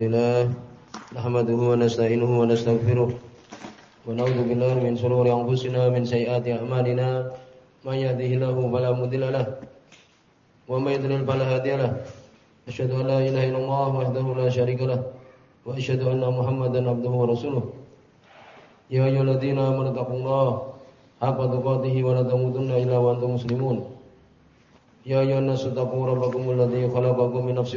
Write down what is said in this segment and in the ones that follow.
Alhamdulillah Nahmaduhu wa nasta'inuhu wa nasta'gfiruh Wa na'udhu billah min surur yang busina min say'ati amalina. Ma yadihilahu falamudilalah Wa maydunil falahadiyalah Asyadu la ilaha illallah wa ahdahu la syarikalah Wa asyadu anna muhammadan abduhu wa rasuluh. Ya yaladina manatakullah Haqqa tuqatihi wa natamudunna ila wa antum muslimun. Ya yaladina sutaku rabbakumul ladhi khalaqakum min nafsi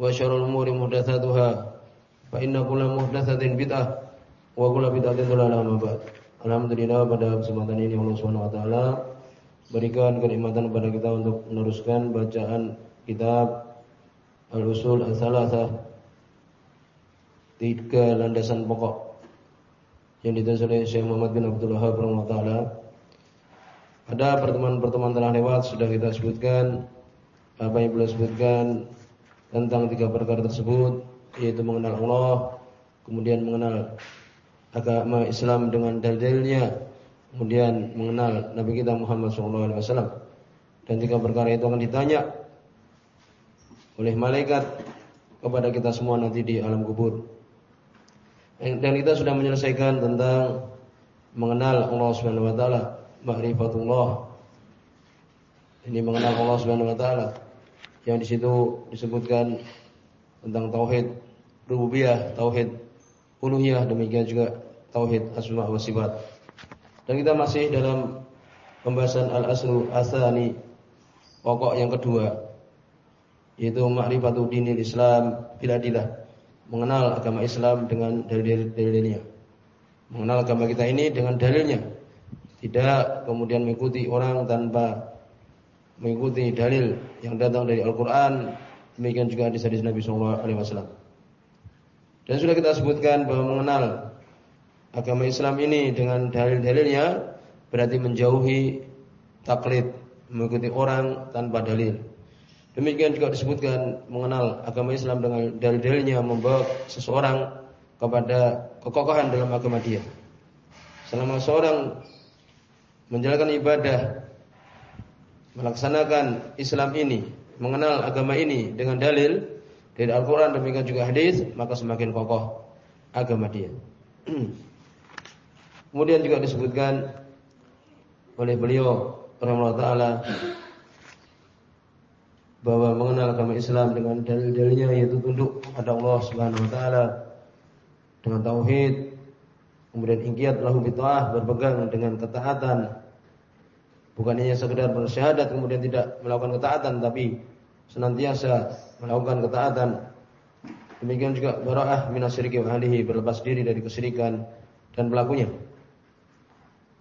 muhdatsatuha fa inna kulla muhdatsatin bid'ah wa kulla bid'atin dhalalah ma ba'd. Alhamdulillah pada kesempatan ini Allah Subhanahu wa taala berikan kenikmatan kepada kita untuk meneruskan bacaan kitab Al-Usul Al-Thalathah tiga landasan pokok yang ditulis oleh Syekh Muhammad bin Abdul Wahab taala. Pada pertemuan-pertemuan telah lewat sudah kita sebutkan apa yang beliau sebutkan tentang tiga perkara tersebut yaitu mengenal Allah, kemudian mengenal agama Islam dengan dalilnya, kemudian mengenal Nabi kita Muhammad SAW. Dan tiga perkara itu akan ditanya oleh malaikat kepada kita semua nanti di alam kubur. Dan kita sudah menyelesaikan tentang mengenal Allah Subhanahu wa taala, ma'rifatullah. Ini mengenal Allah Subhanahu wa taala yang di situ disebutkan tentang tauhid rububiyah, tauhid uluhiyah, demikian juga tauhid asma wa sifat. Dan kita masih dalam pembahasan al-aslu asani pokok yang kedua yaitu ma'rifatu dinil Islam bila dilah mengenal agama Islam dengan dalil-dalilnya. Mengenal agama kita ini dengan dalilnya. Tidak kemudian mengikuti orang tanpa mengikuti dalil yang datang dari Al-Quran, demikian juga hadis-hadis Nabi Sallallahu Alaihi Wasallam. Dan sudah kita sebutkan bahwa mengenal agama Islam ini dengan dalil-dalilnya berarti menjauhi taklid, mengikuti orang tanpa dalil. Demikian juga disebutkan mengenal agama Islam dengan dalil-dalilnya membawa seseorang kepada kekokohan dalam agama dia. Selama seorang menjalankan ibadah melaksanakan Islam ini, mengenal agama ini dengan dalil dari Al-Quran demikian juga hadis, maka semakin kokoh agama dia. Kemudian juga disebutkan oleh beliau rahimahullah taala bahwa mengenal agama Islam dengan dalil-dalilnya yaitu tunduk pada Allah Subhanahu wa taala dengan tauhid kemudian ingkiat lahu bita'ah berpegang dengan ketaatan Bukan hanya sekedar bersyahadat kemudian tidak melakukan ketaatan tapi senantiasa melakukan ketaatan. Demikian juga bara'ah minasyirki wa ahlihi berlepas diri dari kesyirikan dan pelakunya.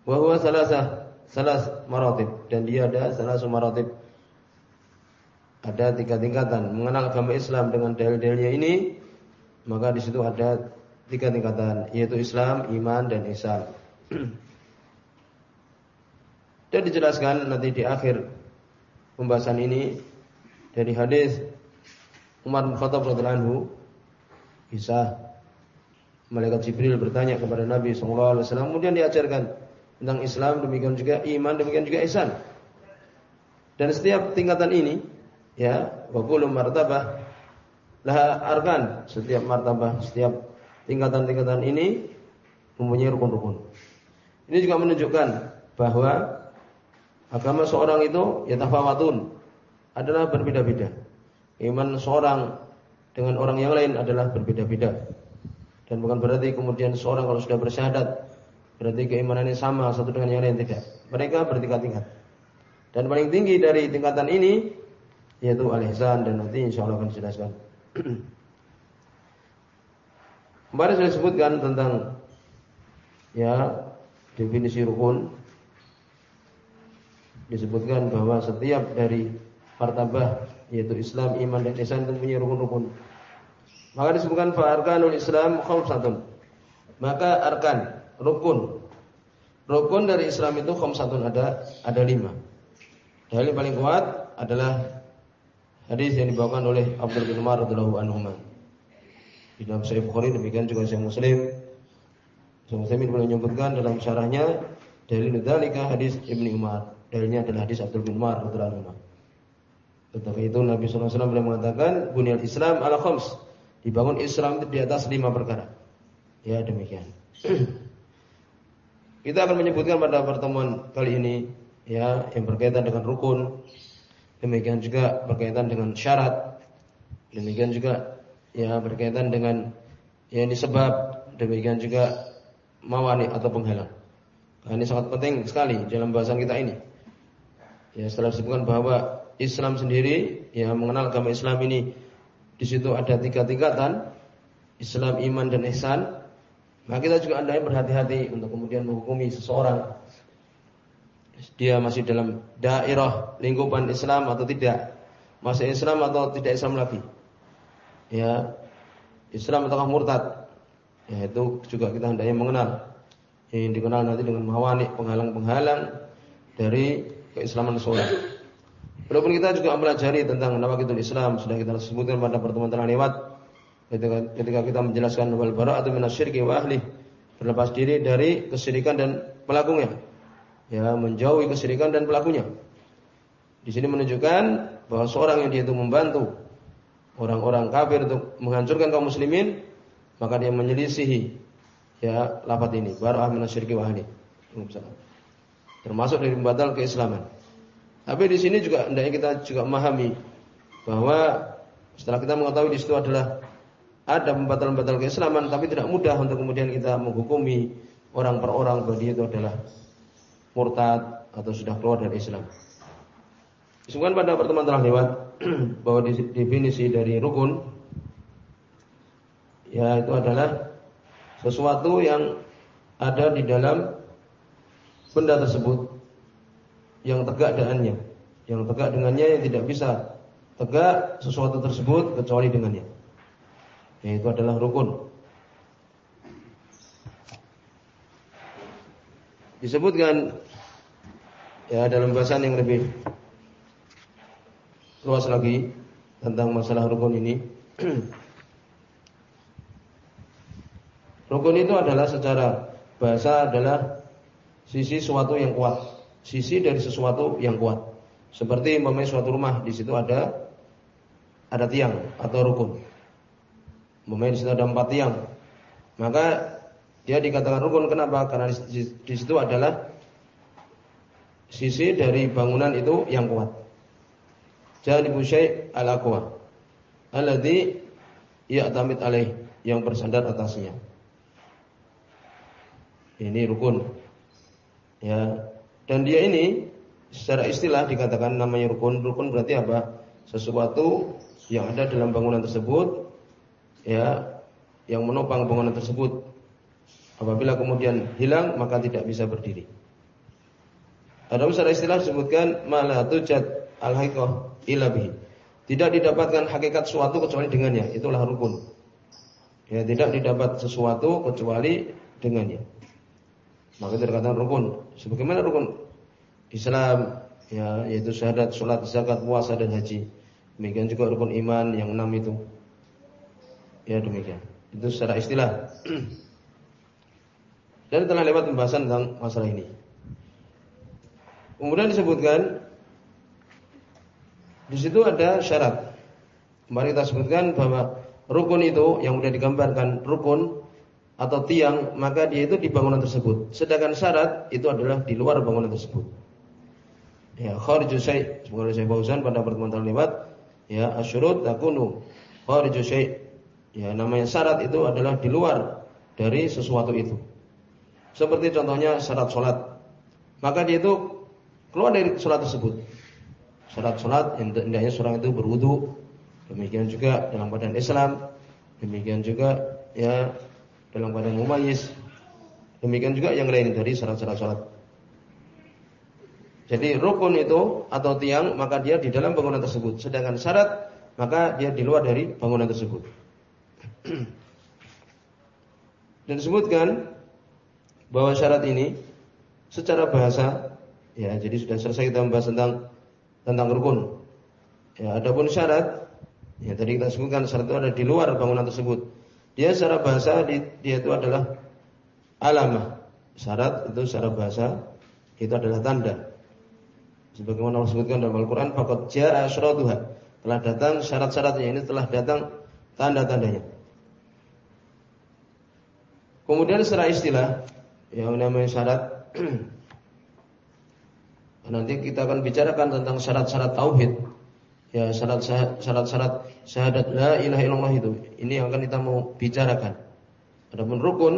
Wa huwa salasah salas maratib dan dia ada salas maratib. Ada tiga tingkatan mengenal agama Islam dengan dalil-dalilnya ini maka di situ ada tiga tingkatan yaitu Islam, iman dan ihsan. Dan dijelaskan nanti di akhir pembahasan ini dari hadis Umar bin Khattab radhiyallahu anhu bisa malaikat Jibril bertanya kepada Nabi sallallahu alaihi wasallam kemudian diajarkan tentang Islam demikian juga iman demikian juga ihsan. Dan setiap tingkatan ini ya wa kullu martabah laha arkan setiap martabah setiap tingkatan-tingkatan ini mempunyai rukun-rukun. Ini juga menunjukkan bahwa Agama seorang itu ya tafawatun adalah berbeda-beda. Iman seorang dengan orang yang lain adalah berbeda-beda. Dan bukan berarti kemudian seorang kalau sudah bersyahadat berarti keimanannya sama satu dengan yang lain tidak. Mereka bertingkat-tingkat. Dan paling tinggi dari tingkatan ini yaitu al-ihsan dan nanti insya Allah akan dijelaskan. Kemarin saya sebutkan tentang ya definisi rukun disebutkan bahwa setiap dari martabah yaitu Islam, iman dan ihsan itu punya rukun-rukun. Maka disebutkan fa arkanul Islam khamsatun. Maka arkan, rukun. Rukun dari Islam itu khamsatun ada ada lima. Dalil paling kuat adalah hadis yang dibawakan oleh Abdul bin Umar radhiyallahu anhu. Di dalam Sahih Bukhari demikian juga Sahih Muslim. Sahih Muslim menyebutkan dalam syarahnya dalil dzalika hadis Ibnu Umar. Dalilnya adalah hadis Abdul bin Umar radhiyallahu anhu. Tetapi itu Nabi SAW beliau mengatakan bunyal Islam ala khams. Dibangun Islam di atas lima perkara. Ya demikian. Kita akan menyebutkan pada pertemuan kali ini ya yang berkaitan dengan rukun, demikian juga berkaitan dengan syarat, demikian juga ya berkaitan dengan yang disebab, demikian juga mawani atau penghalang. Nah, ini sangat penting sekali dalam bahasan kita ini. Ya setelah disebutkan bahwa Islam sendiri yang mengenal agama Islam ini di situ ada tiga tingkatan Islam, iman dan ihsan. Maka kita juga hendaknya berhati-hati untuk kemudian menghukumi seseorang dia masih dalam daerah lingkupan Islam atau tidak, masih Islam atau tidak Islam lagi. Ya, Islam atau murtad. Ya, itu juga kita hendaknya mengenal. Yang dikenal nanti dengan mawani, penghalang-penghalang dari keislaman seseorang. Walaupun kita juga mempelajari tentang itu Islam, sudah kita sebutkan pada pertemuan telah lewat ketika, kita menjelaskan wal bara'atu minasyirki wa ahli, berlepas diri dari kesyirikan dan pelakunya ya menjauhi kesyirikan dan pelakunya. Di sini menunjukkan bahwa seorang yang dia itu membantu orang-orang kafir untuk menghancurkan kaum muslimin, maka dia menyelisihi ya lafaz ini, bara'ah minasyirki wa ahli. Termasuk dari pembatal keislaman. Tapi di sini juga hendaknya kita juga memahami bahwa setelah kita mengetahui di situ adalah ada pembatal-pembatal keislaman, tapi tidak mudah untuk kemudian kita menghukumi orang per orang bahwa dia itu adalah murtad atau sudah keluar dari Islam. Disebutkan pada pertemuan telah lewat bahwa definisi dari rukun ya itu adalah sesuatu yang ada di dalam benda tersebut yang tegak dengannya, yang tegak dengannya yang tidak bisa tegak sesuatu tersebut kecuali dengannya. Yaitu adalah rukun. disebutkan ya dalam bahasan yang lebih luas lagi tentang masalah rukun ini. rukun itu adalah secara bahasa adalah sisi suatu yang kuat, sisi dari sesuatu yang kuat. Seperti memang suatu rumah di situ ada ada tiang atau rukun. Memang di situ ada empat tiang. Maka dia dikatakan rukun kenapa? Karena di, di situ adalah sisi dari bangunan itu yang kuat. Janibu syai' al-aqwa alladhi ya'tamid alaih yang bersandar atasnya. Ini rukun. Ya. Dan dia ini secara istilah dikatakan namanya rukun. Rukun berarti apa? Sesuatu yang ada dalam bangunan tersebut ya yang menopang bangunan tersebut Apabila kemudian hilang maka tidak bisa berdiri. Ada secara istilah disebutkan malatujat al-haqiqah illa bihi. Tidak didapatkan hakikat suatu kecuali dengannya. Itulah rukun. Ya, tidak didapat sesuatu kecuali dengannya. Maka dikatakan rukun. Sebagaimana rukun Islam ya yaitu syahadat, salat, zakat, puasa dan haji. Demikian juga rukun iman yang enam itu. Ya demikian. Itu secara istilah. Dan telah lewat pembahasan tentang masalah ini. Kemudian disebutkan di situ ada syarat. Mari kita sebutkan bahwa rukun itu yang sudah digambarkan rukun atau tiang, maka dia itu di bangunan tersebut. Sedangkan syarat itu adalah di luar bangunan tersebut. Ya, khariju syai' semoga saya Fauzan pada pertemuan terlewat ya asyurut takunu khariju syai' ya namanya syarat itu adalah di luar dari sesuatu itu. Seperti contohnya syarat sholat. Maka dia itu keluar dari sholat tersebut. Syarat sholat hendaknya seorang itu berwudu. Demikian juga dalam badan Islam. Demikian juga ya dalam badan mumayyiz. Demikian juga yang lain dari syarat-syarat sholat. Jadi rukun itu atau tiang maka dia di dalam bangunan tersebut. Sedangkan syarat maka dia di luar dari bangunan tersebut. Dan disebutkan bahwa syarat ini secara bahasa ya jadi sudah selesai kita membahas tentang tentang rukun. Ya, adapun syarat ya tadi kita sebutkan syarat itu ada di luar bangunan tersebut. Dia secara bahasa dia itu adalah alamah. Syarat itu secara bahasa itu adalah tanda. Sebagaimana Allah sebutkan dalam Al-Qur'an faqad jaa asyratuha. Telah datang syarat-syaratnya ini telah datang tanda-tandanya. Kemudian secara istilah yang namanya syarat nanti kita akan bicarakan tentang syarat-syarat tauhid. Ya, syarat-syarat syahadat la ilaha illallah itu. Ini yang akan kita mau bicarakan. Adapun rukun,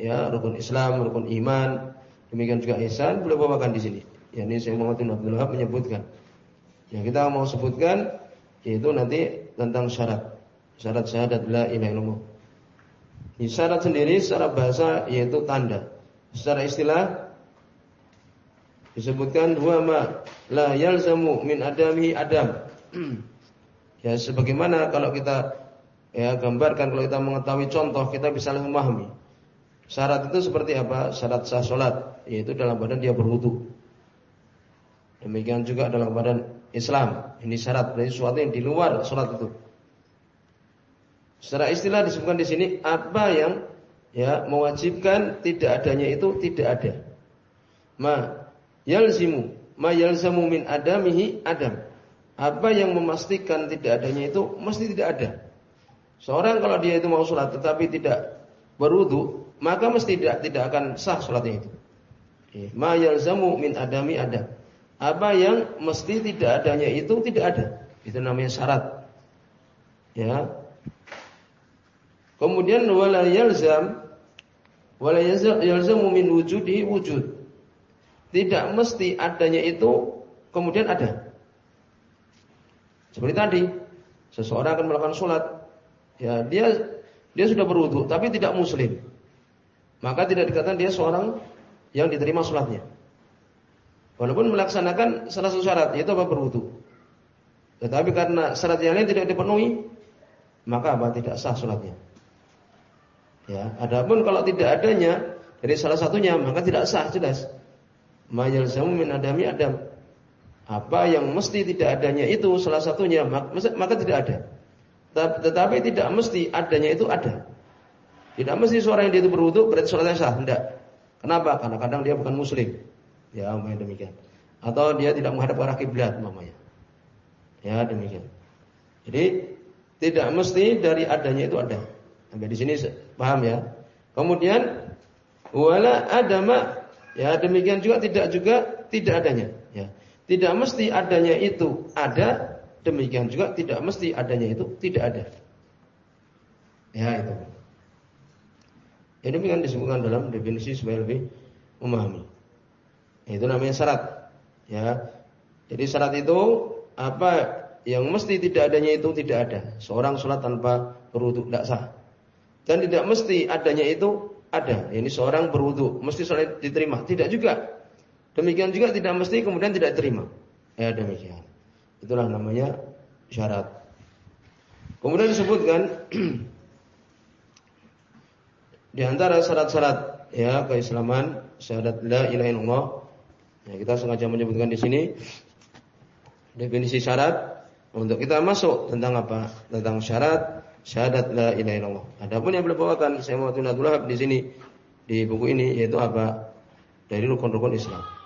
ya, rukun Islam, rukun iman, demikian juga ihsan boleh bawakan di sini. Ya, ini saya Muhammad bin Abdul Wahab menyebutkan. Yang kita mau sebutkan yaitu nanti tentang syarat. Syarat syahadat la ilaha illallah. Isyarat sendiri secara bahasa yaitu tanda. Secara istilah disebutkan huwa ma la yalzamu min adamihi adam. ya sebagaimana kalau kita ya gambarkan kalau kita mengetahui contoh kita bisa lebih memahami. Syarat itu seperti apa? Syarat sah salat yaitu dalam badan dia berwudu. Demikian juga dalam badan Islam. Ini syarat dari sesuatu yang di luar salat itu. Secara istilah disebutkan di sini apa yang ya mewajibkan tidak adanya itu tidak ada. Ma yalzimu ma yalzamu min adamihi adam. Apa yang memastikan tidak adanya itu mesti tidak ada. Seorang kalau dia itu mau sholat tetapi tidak berwudu, maka mesti tidak tidak akan sah sholatnya itu. Ma yalzamu min adami adam. Apa yang mesti tidak adanya itu tidak ada. Itu namanya syarat. Ya, Kemudian wala yalzam wala yalzamu min wujudi wujud. Tidak mesti adanya itu kemudian ada. Seperti tadi, seseorang akan melakukan sholat, ya dia dia sudah berwudu tapi tidak muslim. Maka tidak dikatakan dia seorang yang diterima sholatnya. Walaupun melaksanakan salah satu syarat yaitu apa berwudu. Tetapi karena syarat yang lain tidak dipenuhi, maka apa tidak sah sholatnya. Ya, adapun kalau tidak adanya dari salah satunya maka tidak sah jelas. Mayalzamu min adami adam. Apa yang mesti tidak adanya itu salah satunya maka tidak ada. Tetapi tidak mesti adanya itu ada. Tidak mesti seorang yang dia itu berwudu berarti sholatnya sah. Tidak. Kenapa? Karena kadang dia bukan muslim. Ya, umpamanya demikian. Atau dia tidak menghadap arah kiblat umpamanya. Ya, demikian. Jadi tidak mesti dari adanya itu ada. Sampai di sini paham ya. Kemudian wala adama ya demikian juga tidak juga tidak adanya ya. Tidak mesti adanya itu ada, demikian juga tidak mesti adanya itu tidak ada. Ya itu. Jadi demikian disebutkan dalam definisi supaya lebih memahami. Itu namanya syarat. Ya. Jadi syarat itu apa yang mesti tidak adanya itu tidak ada. Seorang sholat tanpa berwudu tidak sah. Dan tidak mesti adanya itu ada. Ini seorang berwudu, mesti sholat diterima. Tidak juga. Demikian juga tidak mesti kemudian tidak diterima. Ya demikian. Itulah namanya syarat. Kemudian disebutkan di antara syarat-syarat ya keislaman syahadat la ilaha illallah. Ya, kita sengaja menyebutkan di sini definisi syarat untuk kita masuk tentang apa? Tentang syarat syahadat la ilaha illallah. Adapun yang beliau bawakan saya mau Abdul di sini di buku ini yaitu apa? Dari rukun-rukun Islam.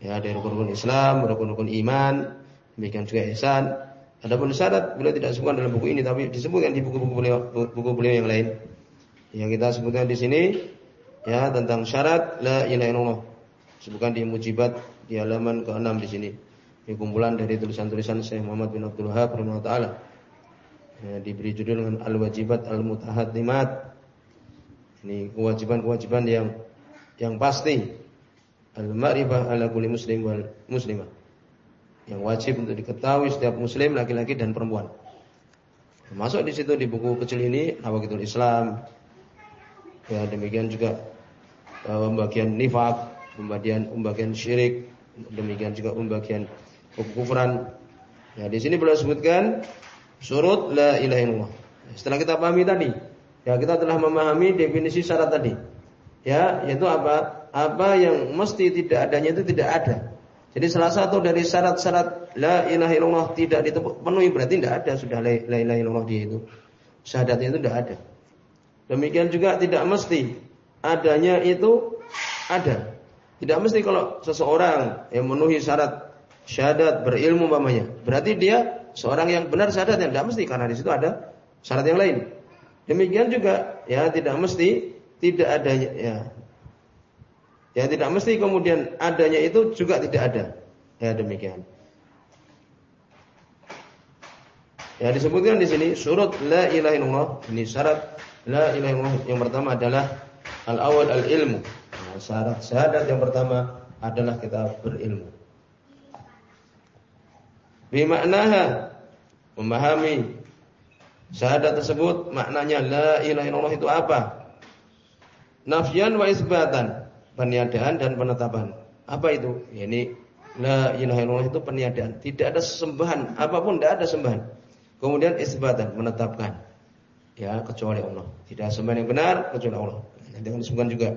Ya, dari rukun-rukun Islam, rukun-rukun iman, demikian juga ihsan. Adapun syarat beliau tidak sebutkan dalam buku ini tapi disebutkan di buku-buku beliau buku beliau yang lain. Yang kita sebutkan di sini ya tentang syarat la ilaha illallah. Sebutkan di mujibat di halaman ke-6 di sini. Ini kumpulan dari tulisan-tulisan Syekh Muhammad bin Abdul Wahab taala ya, diberi judul dengan al-wajibat al-mutahaddimat. Ini kewajiban-kewajiban yang yang pasti. Al-ma'rifah ala kulli muslim wal muslimah. Yang wajib untuk diketahui setiap muslim laki-laki dan perempuan. Masuk di situ di buku kecil ini Nawakitul Islam. Ya, demikian juga uh, pembagian nifak, pembagian pembagian syirik, demikian juga pembagian kekufuran. Ya, di sini beliau sebutkan Surut la ilaha illallah. Setelah kita pahami tadi, ya kita telah memahami definisi syarat tadi. Ya, yaitu apa? Apa yang mesti tidak adanya itu tidak ada. Jadi salah satu dari syarat-syarat la ilaha illallah tidak dipenuhi berarti tidak ada sudah la ilaha illallah dia itu. Syahadatnya itu tidak ada. Demikian juga tidak mesti adanya itu ada. Tidak mesti kalau seseorang yang memenuhi syarat syahadat berilmu umpamanya, berarti dia seorang yang benar syahadatnya tidak mesti karena di situ ada syarat yang lain. Demikian juga ya tidak mesti tidak adanya ya. Ya tidak mesti kemudian adanya itu juga tidak ada. Ya demikian. Ya disebutkan di sini surut la ilaha illallah. Ini syarat la ilaha illallah yang pertama adalah al awal al ilmu. Nah, syarat syahadat yang pertama adalah kita berilmu. Bimaknaha memahami syahadat tersebut maknanya la ilaha illallah itu apa? Nafyan wa isbatan, peniadaan dan penetapan. Apa itu? Ini la ilaha illallah itu peniadaan. Tidak ada sesembahan apa pun, tidak ada sembahan. Kemudian isbatan, menetapkan. Ya, kecuali Allah. Tidak ada sembahan yang benar kecuali Allah. Nanti akan juga.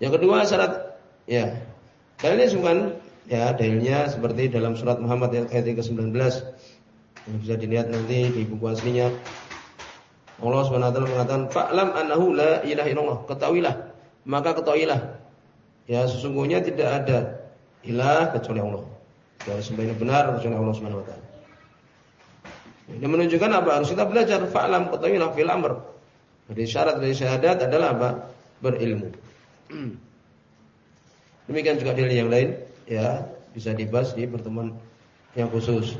Yang kedua syarat ya. Dalilnya disebutkan ya dalilnya seperti dalam surat Muhammad ayat ke-19 yang bisa dilihat nanti di buku aslinya. Allah Subhanahu wa taala mengatakan, "Fa'lam annahu la ilaha illallah." Ketahuilah, maka ketahuilah ya sesungguhnya tidak ada ilah kecuali Allah. Ada sembahyang benar kecuali Allah Subhanahu wa taala. Ini menunjukkan apa? Harus kita belajar fa'lam ketahuilah fil amr. Jadi syarat dari syahadat adalah apa? Berilmu. Demikian juga dalil yang lain ya bisa dibahas di pertemuan yang khusus.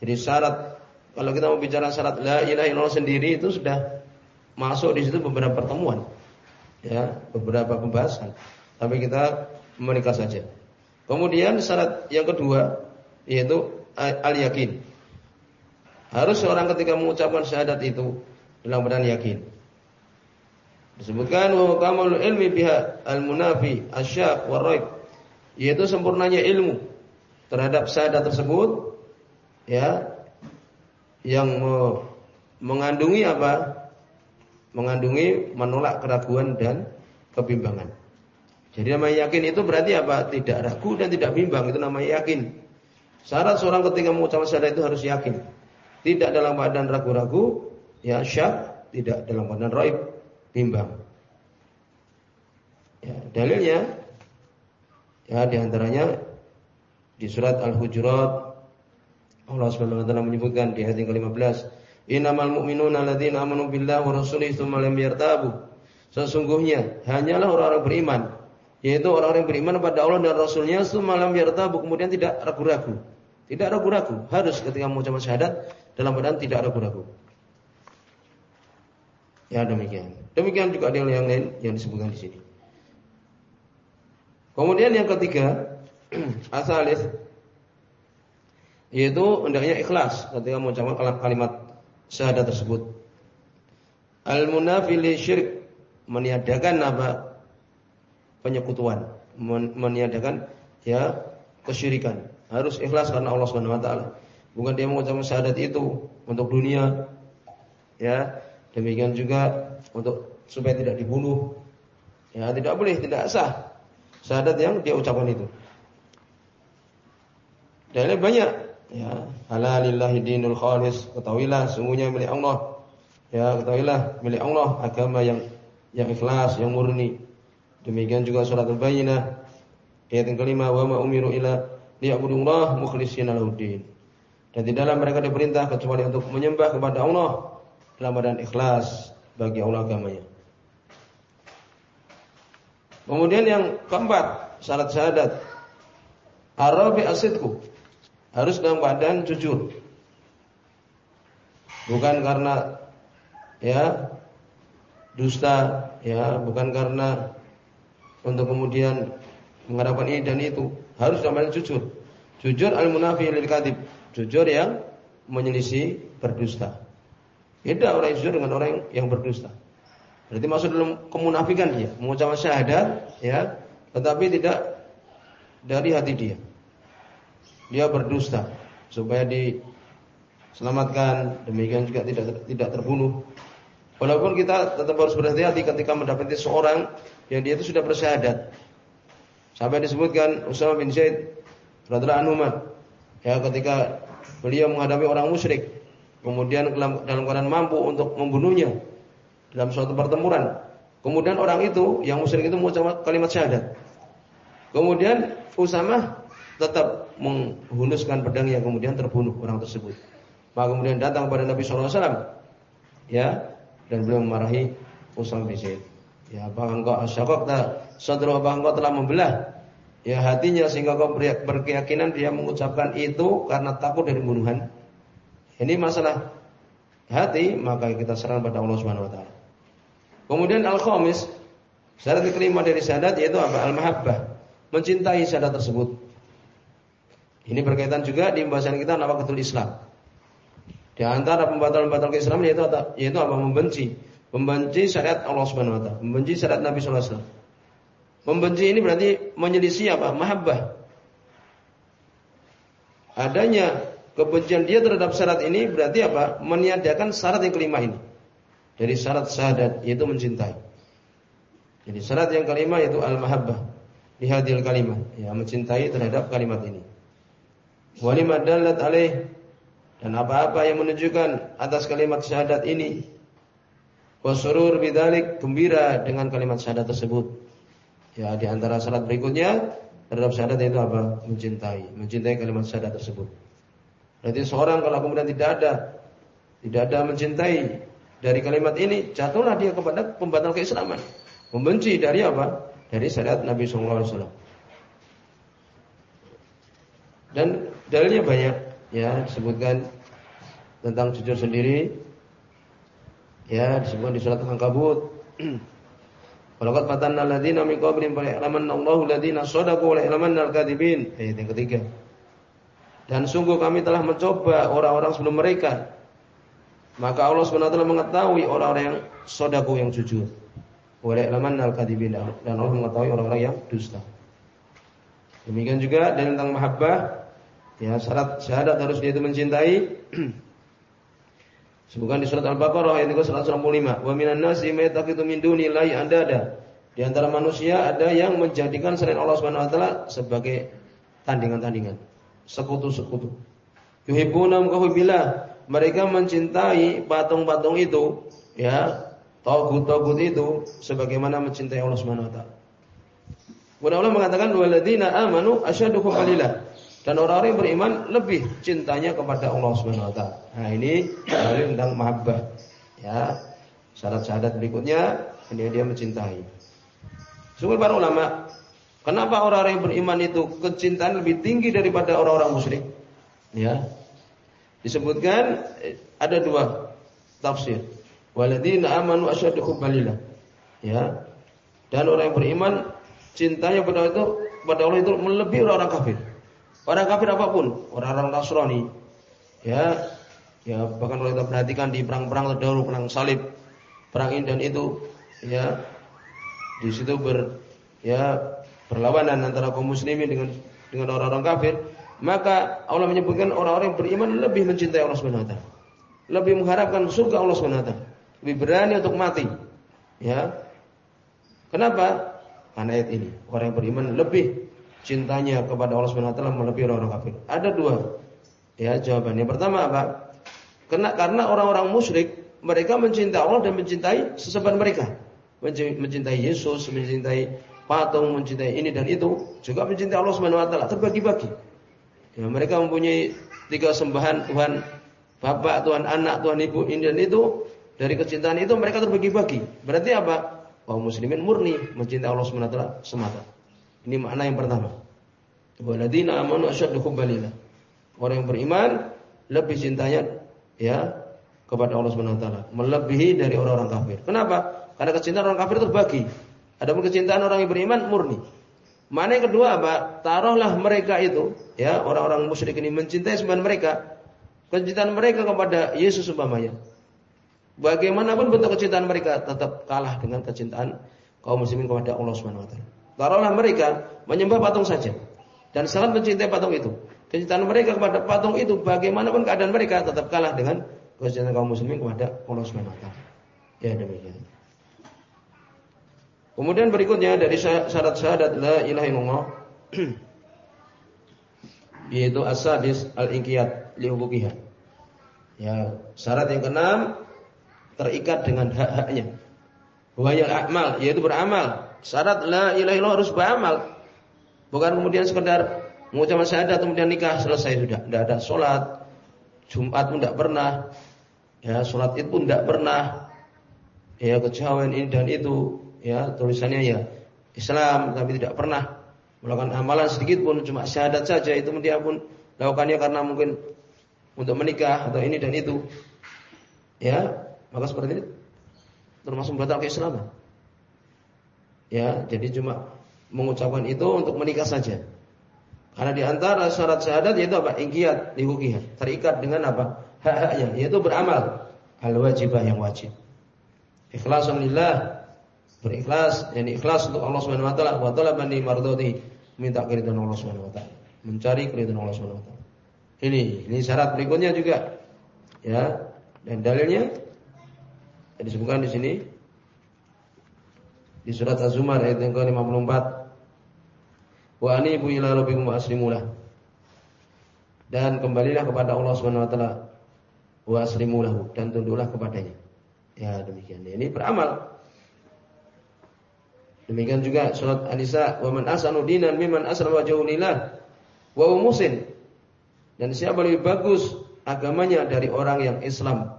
Jadi syarat kalau kita mau bicara syarat la ilaha illallah sendiri itu sudah masuk di situ beberapa pertemuan. Ya, beberapa pembahasan. Tapi kita menikah saja. Kemudian syarat yang kedua yaitu al yakin. Harus seorang ketika mengucapkan syahadat itu dalam keadaan yakin. Disebutkan wa kamalul ilmi biha al munafi asyak wa raib. Yaitu sempurnanya ilmu terhadap syahadat tersebut ya yang mengandungi apa? Mengandungi menolak keraguan dan kebimbangan. Jadi namanya yakin itu berarti apa? Tidak ragu dan tidak bimbang itu namanya yakin. Syarat seorang ketika mengucapkan syahadat itu harus yakin. Tidak dalam keadaan ragu-ragu, ya syak, tidak dalam keadaan raib, bimbang. Ya, dalilnya ya di antaranya di surat Al-Hujurat Allah Subhanahu wa taala menyebutkan di yang ke-15, "Innamal mu'minuna alladzina amanu billahi wa rasulihi tsumma lam yartabu." Sesungguhnya hanyalah orang-orang beriman, yaitu orang-orang beriman kepada Allah dan Rasulnya tsumma lam yartabu, kemudian tidak ragu-ragu. Tidak ragu-ragu, harus ketika mengucapkan syahadat dalam keadaan tidak ragu-ragu. Ya demikian. Demikian juga ada yang lain yang disebutkan di sini. Kemudian yang ketiga, asalis yaitu hendaknya ikhlas ketika mengucapkan kalimat syahadat tersebut. Al-munafili syirik meniadakan apa? penyekutuan, meniadakan ya kesyirikan. Harus ikhlas karena Allah Subhanahu wa taala. Bukan dia mengucapkan syahadat itu untuk dunia. Ya, demikian juga untuk supaya tidak dibunuh. Ya, tidak boleh, tidak sah. Syahadat yang dia ucapkan itu. Dalilnya banyak Ya, halalillahi dinul khalis. Ketahuilah sungguhnya milik Allah. Ya, ketahuilah milik Allah agama yang yang ikhlas, yang murni. Demikian juga surat Al-Bayyinah ayat yang kelima wa ma umiru ila liya'budullah mukhlishina lahuddin. Dan tidaklah mereka diperintah kecuali untuk menyembah kepada Allah dalam keadaan ikhlas bagi Allah agamanya. Kemudian yang keempat, syarat syahadat. Arabi asidku harus dalam keadaan jujur. Bukan karena ya dusta, ya, bukan karena untuk kemudian mengharapkan ini dan itu. Harus dalam keadaan jujur. Jujur al-munafi lil. Jujur yang menyelisih berdusta. Beda orang yang jujur dengan orang yang berdusta. Berarti masuk dalam kemunafikan dia, mengucapkan syahadat, ya, tetapi tidak dari hati dia dia berdusta supaya di selamatkan, demikian juga tidak tidak terbunuh. Walaupun kita tetap harus berhati-hati ketika mendapati seorang yang dia itu sudah bersyahadat. Sampai disebutkan Usama bin Zaid radhiyallahu anhu ya ketika beliau menghadapi orang musyrik, kemudian dalam keadaan mampu untuk membunuhnya dalam suatu pertempuran. Kemudian orang itu yang musyrik itu mengucapkan kalimat syahadat. Kemudian Usama tetap menghunuskan pedangnya kemudian terbunuh orang tersebut. Maka kemudian datang kepada Nabi SAW ya dan beliau memarahi Usama bin Zaid. Ya, apakah engkau asyaqaqta apakah engkau telah membelah ya hatinya sehingga kau berkeyakinan dia mengucapkan itu karena takut dari pembunuhan. Ini masalah hati, maka kita serahkan pada Allah Subhanahu wa taala. Kemudian al-khamis, syarat kelima dari syahadat yaitu apa? Al-mahabbah, mencintai syahadat tersebut. Ini berkaitan juga di pembahasan kita ketul Islam. Di antara pembatal-pembatal keislaman yaitu yaitu apa? Membenci, membenci syariat Allah Subhanahu wa taala, membenci syariat Nabi sallallahu. Membenci ini berarti menyelisih apa? Mahabbah. Adanya kebencian dia terhadap syarat ini berarti apa? Meniadakan syarat yang kelima ini. Dari syarat syahadat yaitu mencintai. Jadi syarat yang kelima yaitu al-mahabbah. Dihadil kalimah, ya mencintai terhadap kalimat ini. Walima dalat alaih dan apa-apa yang menunjukkan atas kalimat syahadat ini. Wasurur bidalik gembira dengan kalimat syahadat tersebut. Ya, di antara syarat berikutnya terhadap syahadat itu apa? Mencintai, mencintai kalimat syahadat tersebut. Berarti seorang kalau kemudian tidak ada tidak ada mencintai dari kalimat ini, jatuhlah dia kepada pembatal keislaman. Membenci dari apa? Dari syariat Nabi sallallahu alaihi wasallam. Dan dalilnya banyak ya disebutkan tentang jujur sendiri ya disebutkan di surat Al-Ankabut Walaqad fatanna alladziina min qablihim fa ya'lamanna Allahu alladziina shadaqu wa ya'lamanna al-kadzibin. Ayat yang ketiga. Dan sungguh kami telah mencoba orang-orang sebelum mereka. Maka Allah SWT mengetahui orang-orang yang sodaku yang jujur. Wa ya'lamanna al-kadzibin dan Allah mengetahui orang-orang yang dusta. Demikian juga dan tentang mahabbah ya syarat syahadat harus dia itu mencintai Sebutkan di surat Al-Baqarah ayat 195. Wa minan nasi may yattakhidhu min dunillahi andada. Di antara manusia ada yang menjadikan selain Allah Subhanahu wa taala sebagai tandingan-tandingan, sekutu-sekutu. Yuhibbuna kahubbillah. Mereka mencintai patung-patung itu, ya, togut-togut itu sebagaimana mencintai Allah Subhanahu wa taala. Kemudian Allah mengatakan waladina amanu asyaddu hubbillah. Dan orang-orang yang beriman lebih cintanya kepada Allah Subhanahu wa taala. Nah, ini dalil tentang mahabbah. Ya. Syarat-syarat berikutnya ini dia mencintai. Sungguh para ulama, kenapa orang-orang yang beriman itu kecintaan lebih tinggi daripada orang-orang musyrik? Ya. Disebutkan eh, ada dua tafsir. Waladina amanu asyaddu hubbalillah. Ya. Dan orang yang beriman cintanya pada itu pada Allah itu melebihi orang-orang kafir. Orang kafir apa pun, orang-orang Nasrani, ya, ya bahkan kalau kita perhatikan di perang-perang terdahulu, perang salib, perang ini dan itu, ya, di situ ber, ya perlawanan antara kaum muslimin dengan dengan orang-orang kafir, maka Allah menyebutkan orang-orang yang beriman lebih mencintai Allah Subhanahu wa. Lebih mengharapkan surga Allah Subhanahu wa. Lebih berani untuk mati. Ya. Kenapa? Karena ayat ini, orang yang beriman lebih cintanya kepada Allah Subhanahu wa taala melebihi orang kafir? Ada dua. Ya, jawabannya. Pertama apa? Karena karena orang-orang musyrik mereka mencintai Allah dan mencintai sesembahan mereka. Mencintai Yesus, mencintai patung, mencintai ini dan itu, juga mencintai Allah Subhanahu wa taala, terbagi-bagi. Ya, mereka mempunyai tiga sembahan Tuhan Bapak, Tuhan Anak, Tuhan Ibu, ini dan itu. Dari kecintaan itu mereka terbagi-bagi. Berarti apa? Kaum muslimin murni mencintai Allah Subhanahu wa taala semata. Ini makna yang pertama. Waladina amanu asyaddu hubbalillah. Orang yang beriman lebih cintanya ya kepada Allah Subhanahu wa taala, melebihi dari orang-orang kafir. Kenapa? Karena kecintaan orang kafir terbagi. Adapun kecintaan orang yang beriman murni. Mana yang kedua apa? Taruhlah mereka itu, ya, orang-orang musyrik ini mencintai sembahan mereka. Kecintaan mereka kepada Yesus umpamanya. Bagaimanapun bentuk kecintaan mereka tetap kalah dengan kecintaan kaum muslimin kepada Allah Subhanahu wa taala. Taruhlah mereka menyembah patung saja dan sangat mencintai patung itu kecintaan mereka kepada patung itu bagaimanapun keadaan mereka tetap kalah dengan kecintaan kaum muslimin kepada Allah Subhanahu wa. Ya demikian. Kemudian berikutnya dari syarat syahadat la ilaha illallah yaitu as-sadis al-inqiyad li huquqiha. Ya, syarat yang keenam terikat dengan hak-haknya. Wayal amal yaitu beramal. Syarat la ilaha illallah harus beramal. Bukan kemudian sekedar mengucapkan syahadat kemudian nikah selesai sudah. Tidak ada sholat, Jumat pun tidak pernah, ya sholat itu pun tidak pernah, ya kejawen ini dan itu, ya tulisannya ya Islam tapi tidak pernah melakukan amalan sedikit pun. Cuma syahadat saja itu dia pun lakukannya karena mungkin untuk menikah atau ini dan itu, ya maka seperti ini. Termasuk batal keislaman. Ya, jadi cuma mengucapkan itu untuk menikah saja. Karena di antara syarat syahadat yaitu apa? Ingkiyat, lihukiha. Terikat dengan apa? Hak-haknya, yaitu beramal. Al-wajibah yang wajib. Ikhlas lillah. Berikhlas, yani ikhlas untuk Allah Subhanahu wa taala, wa talaban li minta keridhaan Allah Subhanahu wa taala. Mencari keridhaan Allah Subhanahu wa taala. Ini, ini syarat berikutnya juga. Ya, dan dalilnya disebutkan di sini di surat Az-Zumar ayat yang ke-54 Wa anibu ila rabbikum aslimulah. Dan kembalilah kepada Allah Subhanahu wa taala wa dan tunduklah kepadanya. Ya demikian. Ini beramal. Demikian juga surat An-Nisa, "Wa man asanu dinan mimman aslama wajhahu lillah wa huwa musin." Dan siapa lebih bagus agamanya dari orang yang Islam,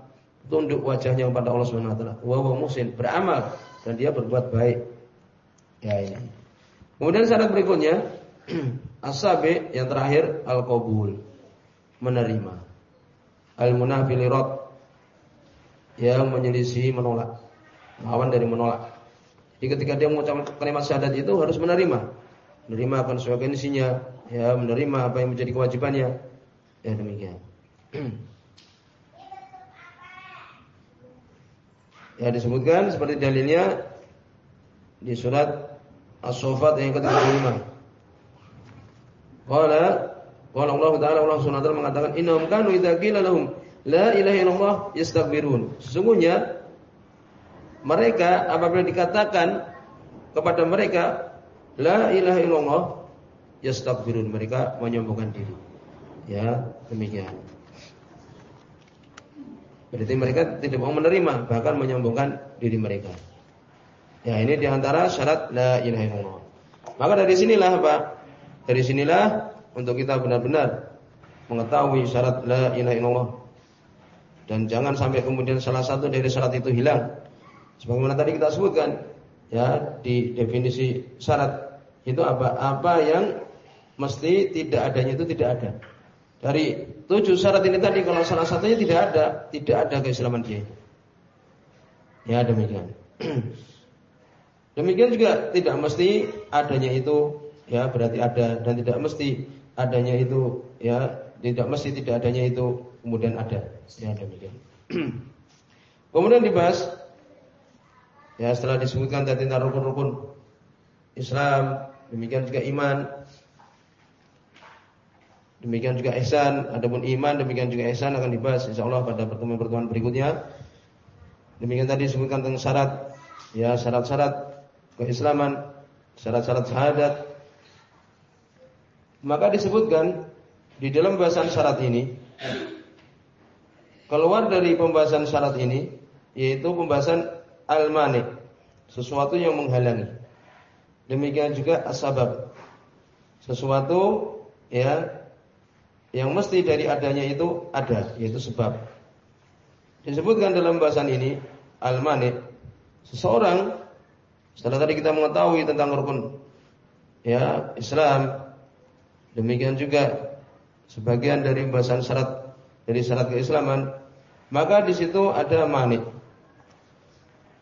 tunduk wajahnya kepada Allah Subhanahu wa taala, wa huwa beramal dan dia berbuat baik. Ya ini. Kemudian syarat berikutnya asabi yang terakhir al-qabul menerima. Al-munafilirat yang menyelisih menolak. Lawan dari menolak. Jadi ketika dia mengucapkan kalimat syahadat itu harus menerima. Menerima akan sesuai isinya, ya, menerima apa yang menjadi kewajibannya. Ya demikian. ya disebutkan seperti dalilnya di surat As-Sofat yang ke-35. Qala qala Allah Ta'ala Allah Subhanahu wa mengatakan innahum kanu idza qila lahum la ilaha illallah yastakbirun. Sesungguhnya mereka apabila dikatakan kepada mereka la ilaha illallah yastakbirun, mereka menyombongkan diri. Ya, demikian. Berarti mereka tidak mau menerima, bahkan menyombongkan diri mereka. Ya ini di antara syarat la ilaha illallah. Maka dari sinilah Pak, dari sinilah untuk kita benar-benar mengetahui syarat la ilaha illallah. Dan jangan sampai kemudian salah satu dari syarat itu hilang. Sebagaimana tadi kita sebutkan, ya di definisi syarat itu apa? Apa yang mesti tidak adanya itu tidak ada. Dari tujuh syarat ini tadi kalau salah satunya tidak ada, tidak ada keislaman dia. Ya demikian. Demikian juga tidak mesti adanya itu ya berarti ada dan tidak mesti adanya itu ya tidak mesti tidak adanya itu kemudian ada ya demikian. kemudian dibahas ya setelah disebutkan tadi rukun-rukun Islam, demikian juga iman, demikian juga ihsan, adapun iman demikian juga ihsan akan dibahas insyaallah pada pertemuan-pertemuan berikutnya. Demikian tadi disebutkan tentang syarat ya syarat-syarat keislaman, syarat-syarat syahadat. Maka disebutkan di dalam pembahasan syarat ini keluar dari pembahasan syarat ini yaitu pembahasan al-mani, sesuatu yang menghalangi. Demikian juga asbab. Sesuatu ya yang mesti dari adanya itu ada, yaitu sebab. Disebutkan dalam bahasan ini al-mani, seseorang setelah tadi kita mengetahui tentang rukun ya Islam, demikian juga sebagian dari pembahasan syarat dari syarat keislaman, maka di situ ada manik.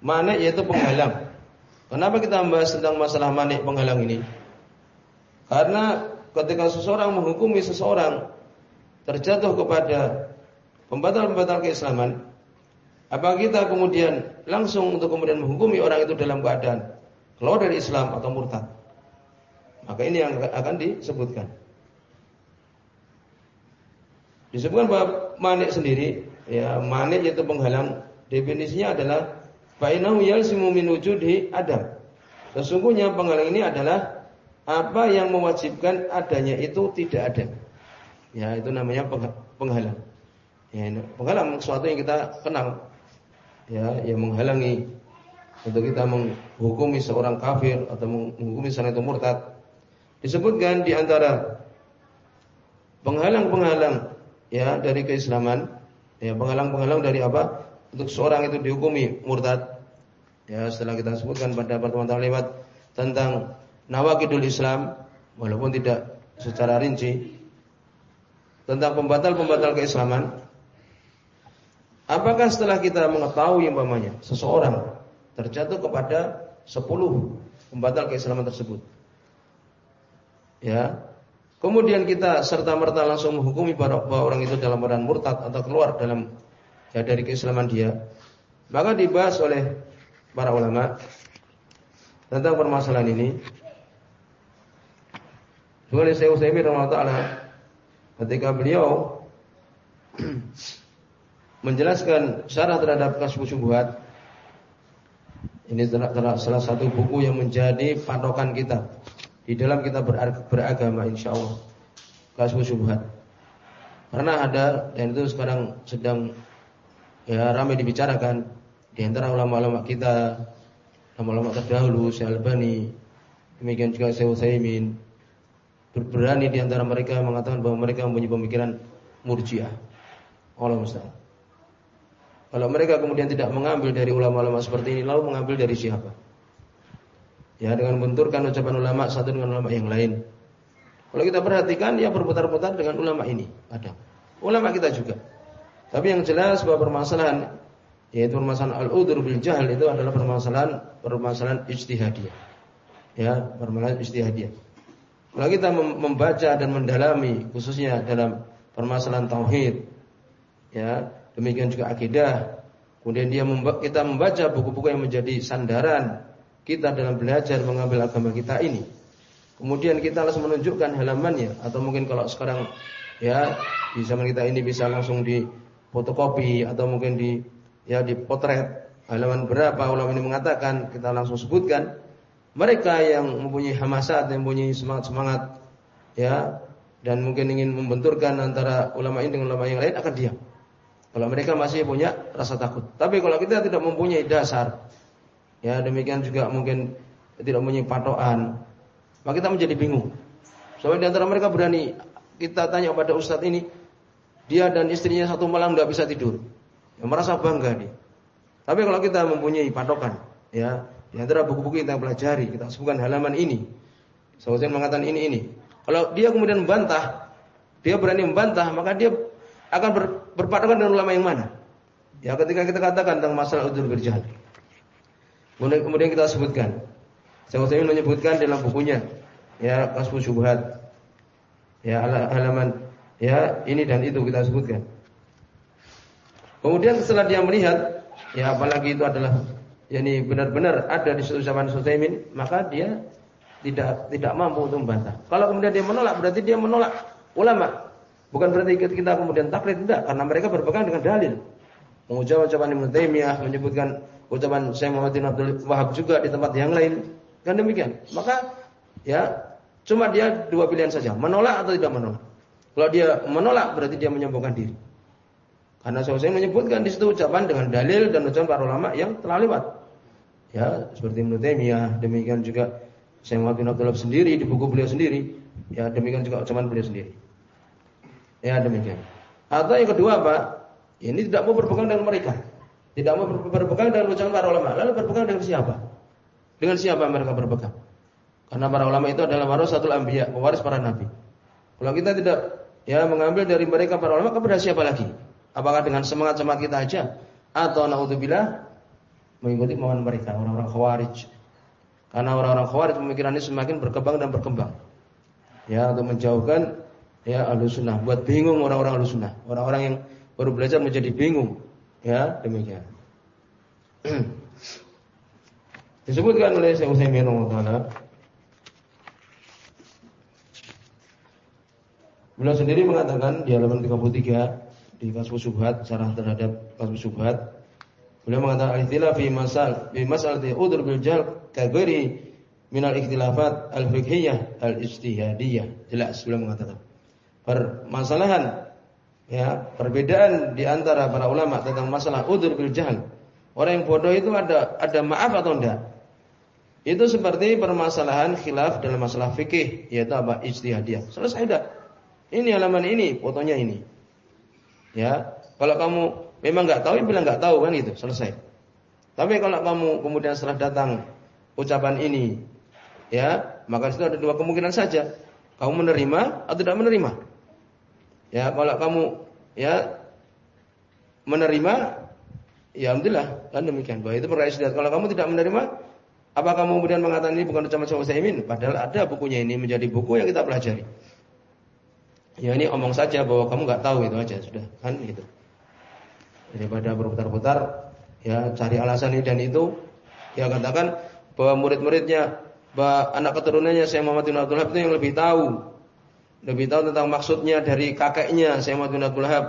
Manik yaitu penghalang. Kenapa kita membahas tentang masalah manik penghalang ini? Karena ketika seseorang menghukumi seseorang terjatuh kepada pembatal-pembatal keislaman, apa kita kemudian langsung untuk kemudian menghukumi orang itu dalam keadaan keluar dari Islam atau murtad? Maka ini yang akan disebutkan. Disebutkan bahwa manik sendiri, ya manik yaitu penghalang, definisinya adalah fainahu yalsimu min wujudi adam. Sesungguhnya penghalang ini adalah apa yang mewajibkan adanya itu tidak ada. Ya, itu namanya penghalang. Ya, penghalang sesuatu yang kita kenal. Ya, yang menghalangi untuk kita menghukumi seorang kafir atau menghukumi seorang itu murtad. Disebutkan di antara penghalang-penghalang ya dari keislaman, ya penghalang-penghalang dari apa? Untuk seorang itu dihukumi murtad. Ya, setelah kita sebutkan pada pertemuan lewat tentang nawakidul Islam walaupun tidak secara rinci tentang pembatal-pembatal keislaman. Apakah setelah kita mengetahui umpamanya seseorang terjatuh kepada 10 pembatal keislaman tersebut. Ya, Kemudian kita serta merta langsung menghukumi bahwa orang itu dalam keadaan murtad atau keluar dalam ya dari keislaman dia. Maka dibahas oleh para ulama tentang permasalahan ini. Oleh Syekh Utsaimin rahimahullah ketika beliau menjelaskan syarat terhadap kasus syubhat ini salah satu buku yang menjadi patokan kita di dalam kita beragama insya Allah kasbu syubhat karena ada dan itu sekarang sedang ya ramai dibicarakan di antara ulama-ulama kita ulama-ulama terdahulu Syekh Albani demikian juga Syekh Utsaimin berani di antara mereka mengatakan bahwa mereka mempunyai pemikiran murjiah Allah musta'an kalau mereka kemudian tidak mengambil dari ulama-ulama seperti ini lalu mengambil dari siapa Ya dengan benturkan ucapan ulama satu dengan ulama yang lain. Kalau kita perhatikan dia berputar-putar dengan ulama ini ada. Ulama kita juga. Tapi yang jelas bahwa permasalahan yaitu permasalahan al-udur bil jahal itu adalah permasalahan permasalahan ijtihadiyah. Ya, permasalahan ijtihadiyah. Kalau kita membaca dan mendalami khususnya dalam permasalahan tauhid ya, demikian juga akidah. Kemudian dia kita membaca buku-buku yang menjadi sandaran kita dalam belajar mengambil agama kita ini. Kemudian kita harus menunjukkan halamannya atau mungkin kalau sekarang ya di zaman kita ini bisa langsung di fotokopi atau mungkin di ya di potret halaman berapa ulama ini mengatakan kita langsung sebutkan mereka yang mempunyai hamasat yang mempunyai semangat-semangat ya dan mungkin ingin membenturkan antara ulama ini dengan ulama yang lain akan diam. Kalau mereka masih punya rasa takut. Tapi kalau kita tidak mempunyai dasar Ya demikian juga mungkin tidak mempunyai patokan. Maka kita menjadi bingung. Soalnya di antara mereka berani kita tanya pada ustadz ini, dia dan istrinya satu malam nggak bisa tidur. Ya, merasa bangga dia. Tapi kalau kita mempunyai patokan, ya di antara buku-buku kita pelajari, kita sebutkan halaman ini. Seharusnya mengatakan ini ini. Kalau dia kemudian membantah, dia berani membantah, maka dia akan ber, berpatokan dengan ulama yang mana? Ya ketika kita katakan tentang masalah udur berjalan. Kemudian kita sebutkan. Saya Utsaimin menyebutkan dalam bukunya ya Kasfu Syubhat. Ya halaman ya ini dan itu kita sebutkan. Kemudian setelah dia melihat ya apalagi itu adalah yakni benar-benar ada di ucapan Utsaimin, maka dia tidak tidak mampu untuk membantah. Kalau kemudian dia menolak berarti dia menolak ulama. Bukan berarti kita kemudian taklid tidak karena mereka berpegang dengan dalil. Mengucapkan ucapan Ibnu Taimiyah menyebutkan ucapan Syekh Muhammad bin Abdul Wahab juga di tempat yang lain. Kan demikian. Maka ya cuma dia dua pilihan saja, menolak atau tidak menolak. Kalau dia menolak berarti dia menyombongkan diri. Karena saya menyebutkan di situ ucapan dengan dalil dan ucapan para ulama yang telah lewat. Ya, seperti Ibnu Taimiyah, demikian juga Syekh Muhammad bin Abdul sendiri di buku beliau sendiri, ya demikian juga ucapan beliau sendiri. Ya, demikian. Atau yang kedua, Pak, ini tidak mau berpegang dengan mereka. Tidak mau berpegang dengan ucapan para ulama. Lalu berpegang dengan siapa? Dengan siapa mereka berpegang? Karena para ulama itu adalah warasatul anbiya, pewaris para nabi. Kalau kita tidak ya mengambil dari mereka para ulama kepada siapa lagi? Apakah dengan semangat-semangat kita aja atau naudzubillah mengikuti kemauan mereka orang-orang khawarij? Karena orang-orang khawarij pemikirannya semakin berkembang dan berkembang. Ya, untuk menjauhkan ya Ahlussunnah, buat bingung orang-orang Ahlussunnah, orang-orang yang baru belajar menjadi bingung Ya, demikian. Disebutkan oleh Syekh Utsaimin rahimahullah Beliau sendiri mengatakan di halaman 33 di Kasbus Subhat, syarah terhadap Kasbus Subhat, beliau mengatakan al-ikhtilaf fi masal fi mas'alati udur bil jal kagiri min al-ikhtilafat al-fiqhiyah al-ijtihadiyah. Jelas beliau mengatakan. Permasalahan ya, perbedaan di antara para ulama tentang masalah udur bil jahl. Orang yang bodoh itu ada ada maaf atau enggak? Itu seperti permasalahan khilaf dalam masalah fikih, yaitu apa? Ijtihadiyah. Selesai dah. Ini halaman ini, fotonya ini. Ya, kalau kamu memang nggak tahu, ya bilang nggak tahu kan itu, selesai. Tapi kalau kamu kemudian setelah datang ucapan ini, ya, maka itu ada dua kemungkinan saja. Kamu menerima atau tidak menerima. Ya, kalau kamu ya menerima, ya alhamdulillah kan demikian. Bahwa itu perkara istihad. Kalau kamu tidak menerima, apa kamu kemudian mengatakan ini bukan ucapan Syekh Utsaimin? Padahal ada bukunya ini menjadi buku yang kita pelajari. Ya ini omong saja bahwa kamu nggak tahu itu aja sudah kan gitu. Daripada berputar-putar ya cari alasan ini dan itu. Ya katakan bahwa murid-muridnya bahwa anak keturunannya Syekh Muhammad bin Abdul Wahab itu yang lebih tahu. Lebih tahu tentang maksudnya dari kakeknya Syekh Muhammad bin Abdul Wahab.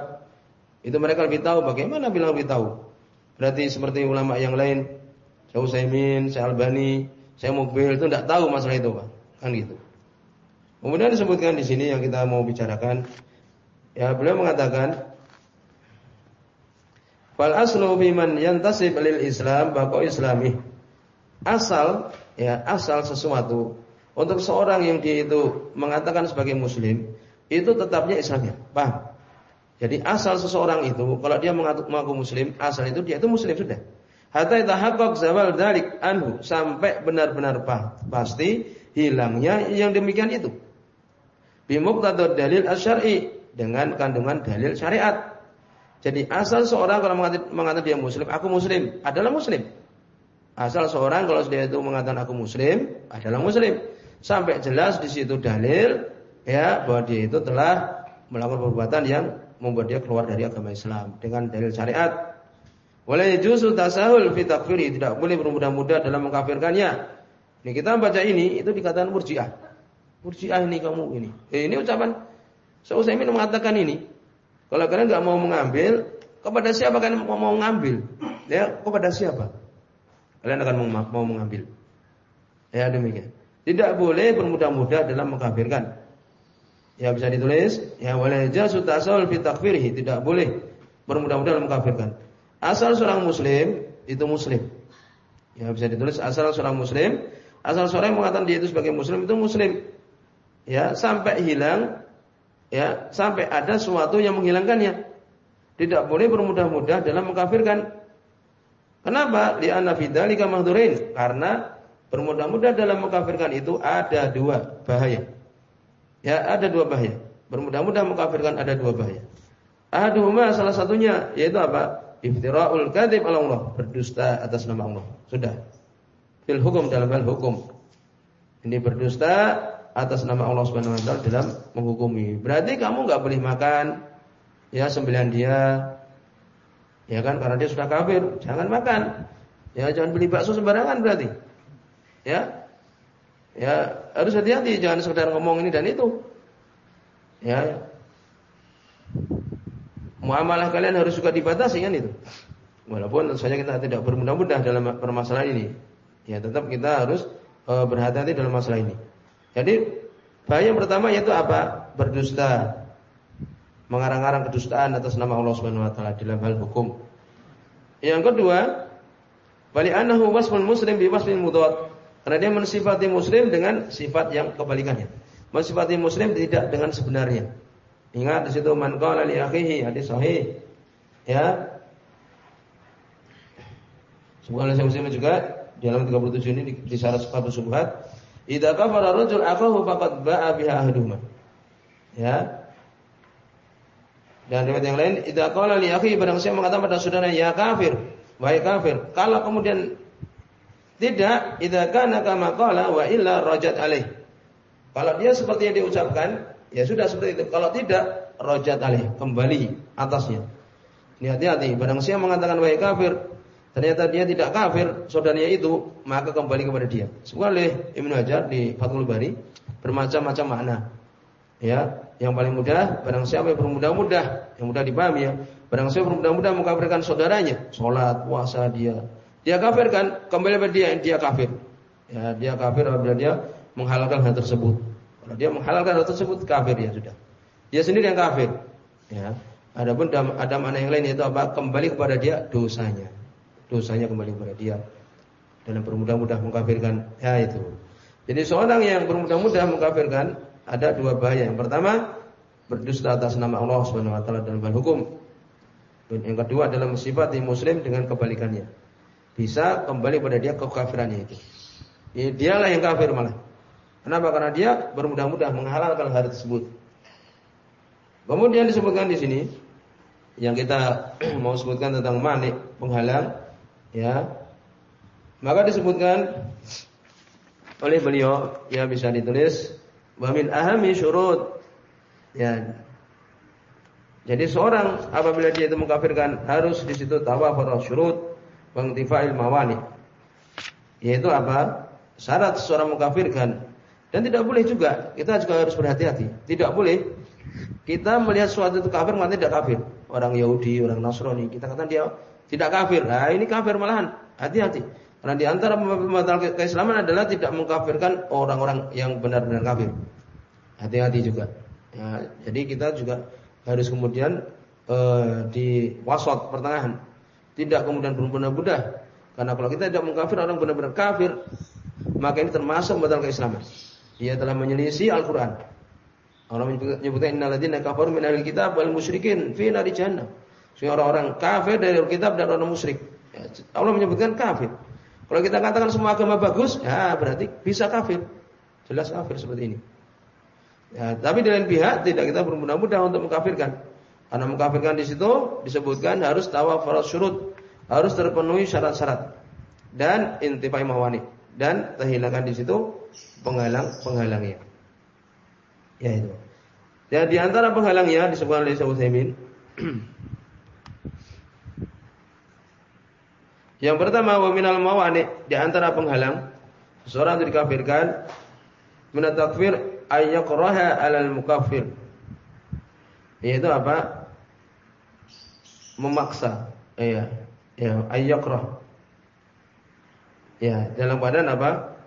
Itu mereka lebih tahu. Bagaimana bilang lebih tahu? Berarti seperti ulama yang lain Syekh Utsaimin, Syekh Albani, Syekh Mukbil itu tidak tahu masalah itu Pak. Kan gitu. Kemudian disebutkan di sini yang kita mau bicarakan, ya beliau mengatakan, fal aslu biman yantasib lil Islam bako Islami. Asal, ya asal sesuatu untuk seorang yang dia itu mengatakan sebagai Muslim itu tetapnya Islamnya, paham? Jadi asal seseorang itu kalau dia mengaku, Muslim, asal itu dia itu Muslim sudah. Hatta tahaqqaq zawal dalik anhu sampai benar-benar pasti hilangnya yang demikian itu bimuqtadad dalil asyari dengan kandungan dalil syariat. Jadi asal seorang kalau mengatakan dia muslim, aku muslim, adalah muslim. Asal seorang kalau dia itu mengatakan aku muslim, adalah muslim. Sampai jelas di situ dalil ya bahwa dia itu telah melakukan perbuatan yang membuat dia keluar dari agama Islam dengan dalil syariat. Wala yajuzu tasahul fi takfiri, tidak boleh bermudah-mudah dalam mengkafirkannya. Ini kita baca ini itu dikatakan murjiah. Murji'ah ini kamu ini. Eh, ini ucapan Syekh mengatakan ini. Kalau kalian nggak mau mengambil, kepada siapa kalian mau, mau mengambil? Ya, kepada siapa? Kalian akan mau, mengambil. Ya demikian. Tidak boleh bermudah-mudah dalam mengkafirkan. Ya bisa ditulis, ya wala jazu tasawul fi takfirhi, tidak boleh bermudah-mudah dalam mengkafirkan. Asal seorang muslim itu muslim. Ya bisa ditulis asal seorang muslim, asal seorang yang mengatakan dia itu sebagai muslim itu muslim ya sampai hilang ya sampai ada sesuatu yang menghilangkannya. Tidak boleh bermudah-mudah dalam mengkafirkan. Kenapa? Di fi mahdurin. Karena bermudah-mudah dalam mengkafirkan itu ada dua bahaya. Ya, ada dua bahaya. Bermudah-mudah mengkafirkan ada dua bahaya. Ahaduhuma salah satunya yaitu apa? Iftira'ul kadzib ala Allah, berdusta atas nama Allah. Sudah. Fil hukum dalam hal hukum. Ini berdusta atas nama Allah Subhanahu wa taala dalam menghukumi. Berarti kamu nggak boleh makan ya sembilan dia. Ya kan karena dia sudah kafir, jangan makan. Ya jangan beli bakso sembarangan berarti. Ya. Ya, harus hati-hati jangan sekedar ngomong ini dan itu. Ya. Muamalah kalian harus juga dibatasi kan itu. Walaupun saja kita tidak bermudah-mudah dalam permasalahan ini. Ya, tetap kita harus uh, berhati-hati dalam masalah ini. Jadi bahaya yang pertama yaitu apa? Berdusta. Mengarang-arang kedustaan atas nama Allah Subhanahu wa taala dalam hal hukum. Yang kedua, bali annahu wasful muslim bi wasfin mudad. Karena dia mensifati muslim dengan sifat yang kebalikannya. Mensifati muslim tidak dengan sebenarnya. Ingat di situ man qala li akhihi hadis sahih. Ya. Semoga saya muslim juga dalam 37 ini di, di syarat subhat Idza kafara rajul akahu faqad ba'a biha ahaduhuma. Ya. Dan riwayat yang lain, idza qala li akhi barang siapa mengatakan pada saudara ya kafir, wahai kafir. Kalau kemudian tidak, idza kana kama qala wa illa rajat alaih. Kalau dia seperti yang diucapkan, ya sudah seperti itu. Kalau tidak, rajat alaih, kembali atasnya. Hati-hati, barang siapa mengatakan wahai kafir, ternyata dia tidak kafir saudaranya itu maka kembali kepada dia. Oleh Ibnu Hajar di Fathul Bari bermacam-macam makna. Ya, Yang paling mudah, barang siapa yang bermudah-mudah, yang mudah dipahami ya. Barang siapa bermudah-mudah mengkafirkan saudaranya, sholat, puasa dia, dia kafirkan, kembali pada dia, dia kafir. Ya, dia kafir apabila dia menghalalkan hal tersebut. Kalau dia menghalalkan hal tersebut, kafir ya sudah. Dia sendiri yang kafir. Ya. Adapun ada mana yang lain itu apa? Kembali kepada dia dosanya. Dosanya kembali kepada dia. Dan bermudah-mudah mengkafirkan ya itu. Jadi seorang yang bermudah-mudah mengkafirkan ada dua bahaya. Yang pertama, berdusta atas nama Allah Subhanahu wa taala dan berhukum. Dan yang kedua adalah musibah di muslim dengan kebalikannya. Bisa kembali pada dia kekafirannya itu. Ya, dialah yang kafir malah. Kenapa? Karena dia bermudah-mudah menghalalkan hal tersebut. Kemudian disebutkan di sini yang kita mau sebutkan tentang manik penghalang ya. Maka disebutkan oleh beliau ya bisa ditulis wa min ahami syurut. Ya. Jadi seorang apabila dia itu mengkafirkan harus di situ tawafur syurut wangtifa'il mawani. Yaitu apa? Syarat seorang mengkafirkan. Dan tidak boleh juga kita juga harus berhati-hati. Tidak boleh kita melihat suatu itu kafir maka tidak kafir orang Yahudi orang Nasrani kita katakan dia tidak kafir nah ini kafir malahan hati-hati karena di antara pembatal keislaman adalah tidak mengkafirkan orang-orang yang benar-benar kafir. Hati-hati juga. Ya, jadi kita juga harus kemudian uh, di wasot pertengahan. Tidak kemudian benar-benar Karena kalau kita tidak mengkafir orang benar-benar kafir, maka ini termasuk pembatal keislaman. Dia telah menyelisih Al-Qur'an. Allah menyebutkan innalladzina kafaru min ahli kitab wal musyrikin fi nari jahannam. orang-orang kafir dari kitab dan orang musyrik. Ya, Allah menyebutkan kafir. Kalau kita katakan semua agama bagus, ya berarti bisa kafir. Jelas kafir seperti ini. Ya, tapi di lain pihak tidak kita bermudah-mudah untuk mengkafirkan. Karena mengkafirkan di situ disebutkan harus tawafur syurut, harus terpenuhi syarat-syarat dan intifai mawani dan terhilangkan di situ penghalang penghalangnya. Ya itu. Ya di antara penghalangnya disebutkan oleh Syekh Utsaimin Yang pertama wa minal mawani di antara penghalang seorang dikafirkan min takfir ay 'alal mukaffir. Yaitu apa? Memaksa. Iya, ya ay yaqrah. Ya, dalam badan apa?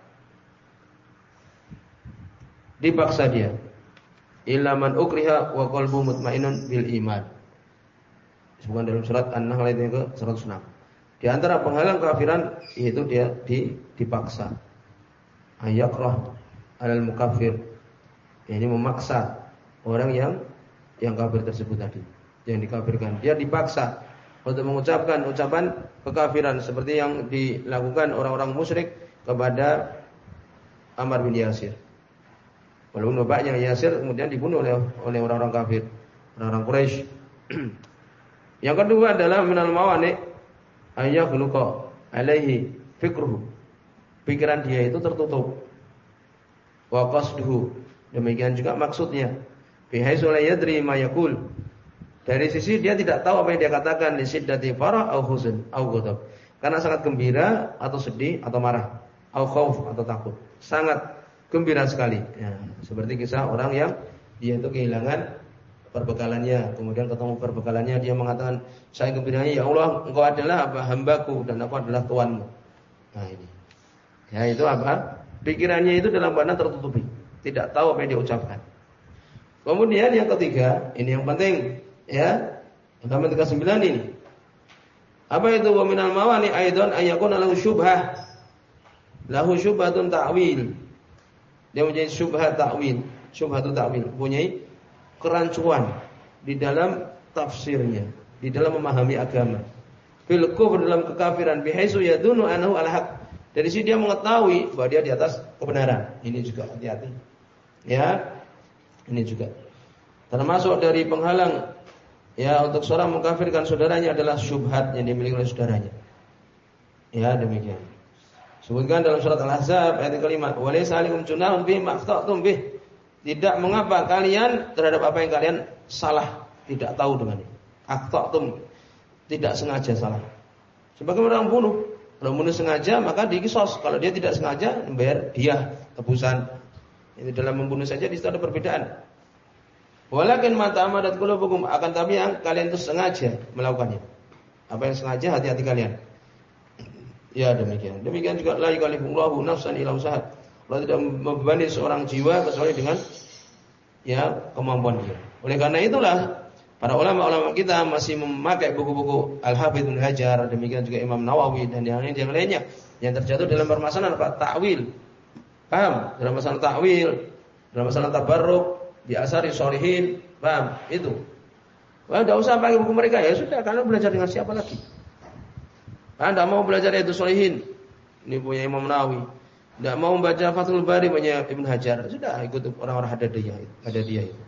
Dipaksa dia. Illa man ukriha wa qalbu mutmainnun bil iman. Disebutkan dalam surat An-Nahl ayat ke 106. Di antara penghalang kafiran yaitu dia dipaksa. Ayakrah alal mukafir. Ini memaksa orang yang yang kafir tersebut tadi, yang dikafirkan. Dia dipaksa untuk mengucapkan ucapan kekafiran seperti yang dilakukan orang-orang musyrik kepada Ammar bin Yasir. Walaupun bapaknya Yasir kemudian dibunuh oleh oleh orang-orang kafir, orang-orang Quraisy. yang kedua adalah minal mawani ayakhluqa alaihi fikruhu. Pikiran dia itu tertutup. Wa qasduhu. Demikian juga maksudnya. Bihaitsu la yadri ma yaqul. Dari sisi dia tidak tahu apa yang dia katakan li siddati farah au huzn au ghadab. Karena sangat gembira atau sedih atau marah, au khauf atau takut. Sangat gembira sekali. Ya, seperti kisah orang yang dia itu kehilangan perbekalannya. Kemudian ketemu perbekalannya dia mengatakan, "Saya gembiranya ya Allah, Engkau adalah apa hambaku dan aku adalah tuanmu." Nah ini. Ya itu apa? Pikirannya itu dalam badan tertutupi, tidak tahu apa yang dia ucapkan. Kemudian yang ketiga, ini yang penting, ya. Yang ke-9 ini. Apa itu wa minal mawani aidan ayakun lahu syubhah. Lahu syubhatun ta'wil. Dia mempunyai syubhat ta'wil. Syubhatun ta'wil. Punyai kerancuan di dalam tafsirnya, di dalam memahami agama. Fil kufur dalam kekafiran bihaisu yadunu anahu al haq. Dari sini dia mengetahui bahwa dia di atas kebenaran. Ini juga hati-hati. Ya. Ini juga. Termasuk dari penghalang ya untuk seorang mengkafirkan saudaranya adalah syubhat yang dimiliki oleh saudaranya. Ya, demikian. Sebutkan dalam surat Al-Ahzab ayat kelima, "Wa laysa 'alaikum junahun bih maqtatum bih." Tidak mengapa kalian terhadap apa yang kalian salah, tidak tahu dengan ini. Aktatum tidak sengaja salah. Sebagai orang bunuh, kalau bunuh sengaja maka dikisos. Kalau dia tidak sengaja membayar dia tebusan. Ini dalam membunuh saja di situ ada perbedaan. Walakin mata amadat qulubukum akan tapi yang kalian itu sengaja melakukannya. Apa yang sengaja hati-hati kalian. Ya demikian. Demikian juga la yukallifullahu nafsan illa usaha. Allah tidak membebani seorang jiwa kecuali dengan ya kemampuan dia. Oleh karena itulah para ulama-ulama kita masih memakai buku-buku Al-Hafidz Hajar, demikian juga Imam Nawawi dan yang lain yang lainnya yang terjatuh dalam permasalahan apa? Takwil. Paham? Dalam masalah takwil, dalam masalah tabarruk, asari solihin, paham? Itu. Wah, tidak usah pakai buku mereka ya sudah. Kalian belajar dengan siapa lagi? Anda mau belajar itu solihin, ini punya Imam Nawawi. Tidak mau membaca Fathul Bari punya Ibn Hajar. Sudah ikut orang-orang ada dia, ada dia itu.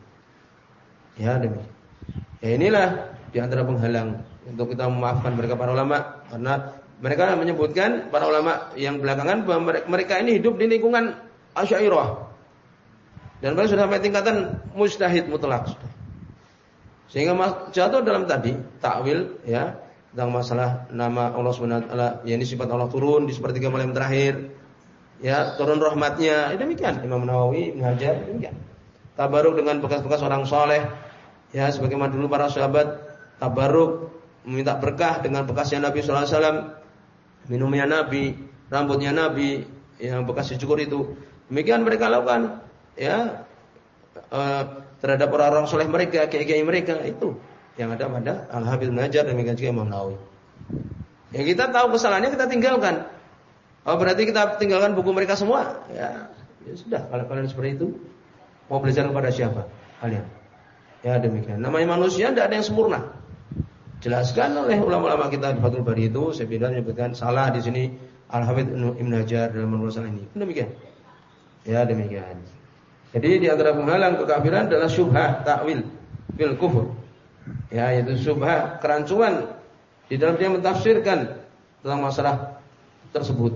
Ya demi. Ya inilah di antara penghalang untuk kita memaafkan mereka para ulama karena mereka menyebutkan para ulama yang belakangan mereka ini hidup di lingkungan Asy'ariyah. Dan mereka sudah sampai tingkatan mustahid mutlak sudah. Sehingga jatuh dalam tadi takwil ya tentang masalah nama Allah Subhanahu wa taala, yakni sifat Allah turun di sepertiga malam terakhir. Ya, turun rahmatnya. Itu demikian Imam Nawawi, Ibnu Hajar demikian. Tabaruk dengan bekas-bekas orang soleh. Ya, sebagaimana dulu para sahabat tabaruk meminta berkah dengan bekasnya Nabi sallallahu alaihi wasallam, minumnya Nabi, rambutnya Nabi yang bekas dicukur itu. Demikian mereka lakukan ya uh, terhadap orang-orang soleh mereka, kiai-kiai mereka itu yang ada pada Al Habib Najar dan juga Imam Nawawi. Ya kita tahu kesalahannya kita tinggalkan. Oh berarti kita tinggalkan buku mereka semua? Ya, ya sudah kalau kalian seperti itu mau belajar kepada siapa kalian? Ya demikian. Namanya manusia tidak ada yang sempurna. Jelaskan oleh ulama-ulama kita di Fathul Bari itu saya bilang menyebutkan salah di sini Al Habib Ibn Hajar dalam masalah ini. Demikian. Ya demikian. Jadi di antara penghalang kekafiran adalah syubhah takwil fil kufur. Ya, yaitu syubhah kerancuan di dalam dia mentafsirkan tentang masalah tersebut.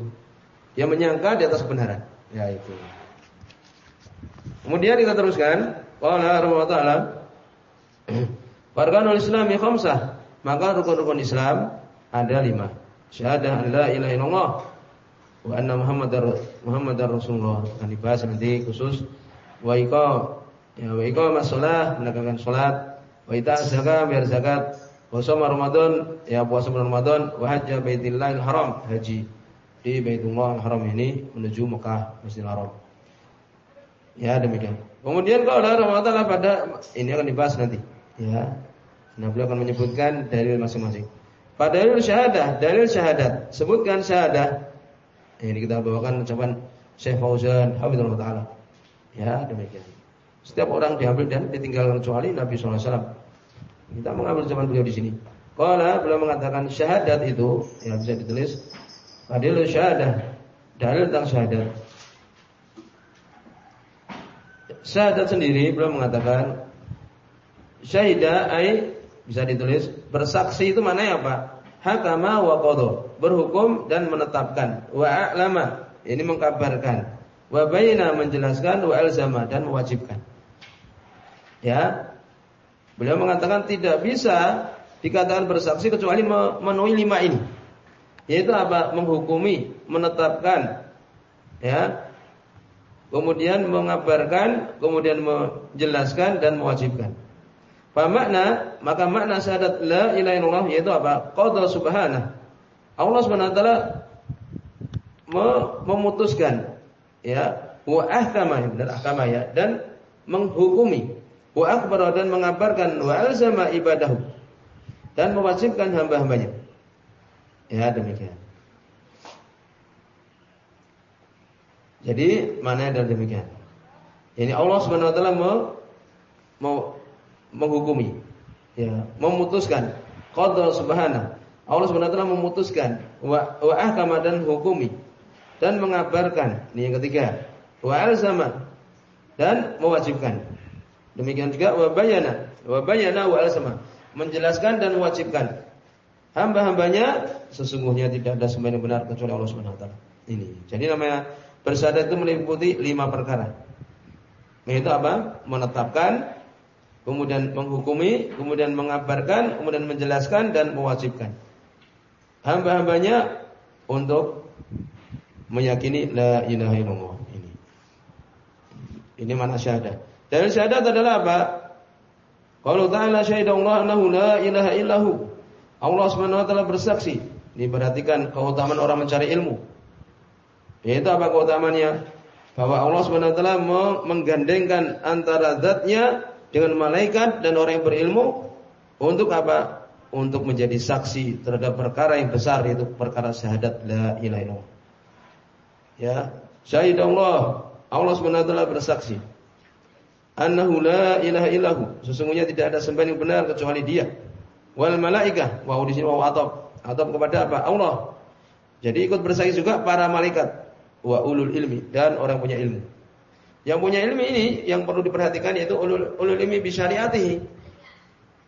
Dia menyangka di atas kebenaran. Ya itu. Kemudian kita teruskan, qala taala Farqanul Islami khamsah. Maka rukun-rukun Islam ada lima. Syahadah an la ilaha illallah wa anna Muhammadar Muhammadar Rasulullah. Akan dibahas nanti khusus wa iqam ya wa iqam shalah menegakkan salat wa zakat bayar zakat wa Ramadan ya puasa bulan Ramadan wa hajja baitillahil haram haji di Baitullah Haram ini menuju Mekah Masjidil Haram. Ya demikian. Kemudian kalau ada Ramadan pada ini akan dibahas nanti. Ya. Nah beliau akan menyebutkan dalil masing-masing. Pada dalil syahadah, dalil syahadat, sebutkan syahadah. Ini kita bawakan ucapan Syekh Fauzan Hafizullah taala. Ya, demikian. Setiap orang diambil dan ditinggalkan kecuali Nabi SAW. Kita mengambil zaman beliau di sini. Kalau beliau mengatakan syahadat itu ya bisa ditulis adil syahadah dalil tentang syahadat. Syahadat sendiri beliau mengatakan syahidah ai bisa ditulis bersaksi itu mana apa? Hakama wa qadha, berhukum dan menetapkan, wa a'lama, ini mengkabarkan wa bayna menjelaskan wa alzama dan mewajibkan. Ya. Beliau mengatakan tidak bisa dikatakan bersaksi kecuali memenuhi lima ini. Yaitu apa? Menghukumi, menetapkan, ya. Kemudian mengabarkan, kemudian menjelaskan dan mewajibkan. Apa makna? Maka makna syahadat la ilaha illallah yaitu apa? Qadha subhanahu. Allah Subhanahu wa taala memutuskan ya wa ahkama dan ahkama ya dan menghukumi wa dan mengabarkan wa alzama ibadahu. Dan mewajibkan hamba-hambanya. Ya demikian. Jadi mana dan demikian. Ini Allah Subhanahu wa taala mau, mau menghukumi. Ya memutuskan. Qadha subhanahu. Allah Subhanahu wa taala memutuskan. Wa, wa ahkama dan hukumi. Dan mengabarkan. Ini yang ketiga. Wa alzama. Dan mewajibkan. Demikian juga wa bayana, wa alzama, menjelaskan dan mewajibkan. Hamba-hambanya sesungguhnya tidak ada sembahyang yang benar kecuali Allah Subhanahu wa taala. Ini. Jadi namanya bersyahadat itu meliputi lima perkara. Yaitu apa? Menetapkan, kemudian menghukumi, kemudian mengabarkan, kemudian menjelaskan dan mewajibkan. Hamba-hambanya untuk meyakini la ilaha illallah ini. Ini mana syahadat. Dalil syahadat adalah apa? Kalau ta'ala syahidallah annahu la ilaha illahu. Allah Subhanahu wa taala bersaksi. Diperhatikan keutamaan orang mencari ilmu. Yaitu apa keutamaannya? Bahwa Allah Subhanahu wa taala menggandengkan antara zatnya dengan malaikat dan orang yang berilmu untuk apa? Untuk menjadi saksi terhadap perkara yang besar yaitu perkara syahadat la ilaha illallah. Ya, syahidallah Allah Subhanahu wa taala bersaksi annahu la ilaha illahu. Sesungguhnya tidak ada sembahan yang benar kecuali Dia. Wal malaikah, wa di sini atop. Atop kepada apa? Allah. Jadi ikut bersaksi juga para malaikat wa ulul ilmi dan orang punya ilmu. Yang punya ilmu ini yang perlu diperhatikan yaitu ulul, ulul ilmi bisyariatihi.